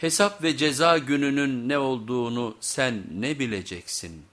Hesap ve ceza gününün ne olduğunu sen ne bileceksin?''